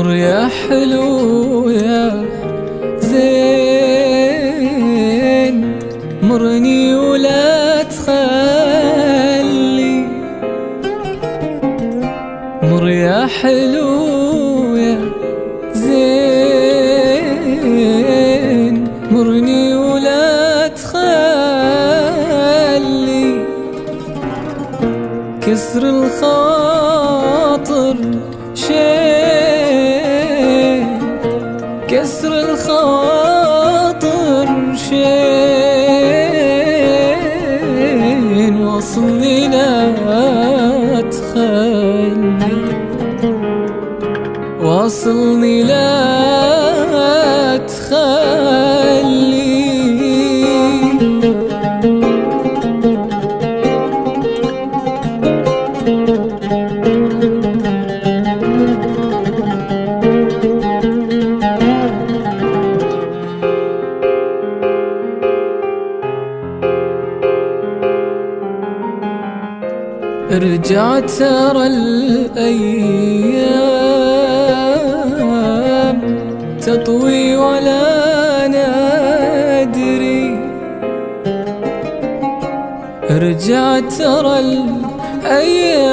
العمر يا حلو يا زين. مرني ولا تخلي. مر يا حلو يا زين. مرني ولا تخلي. كسر الخاطر شيء كسر الخواطر شين وصلني لا تخلي. واصلني لا تخلي. رجعت ترى الأيام تطوي ولا ندري رجعت ترى الأيام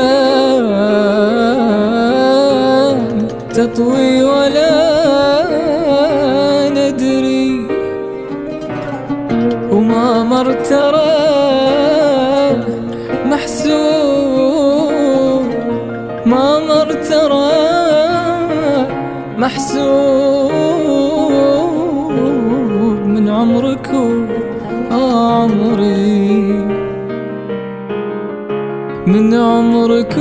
ما مر ترى محسوب من عمرك وعمري. من عمرك